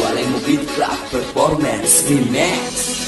uguale movie club performance remax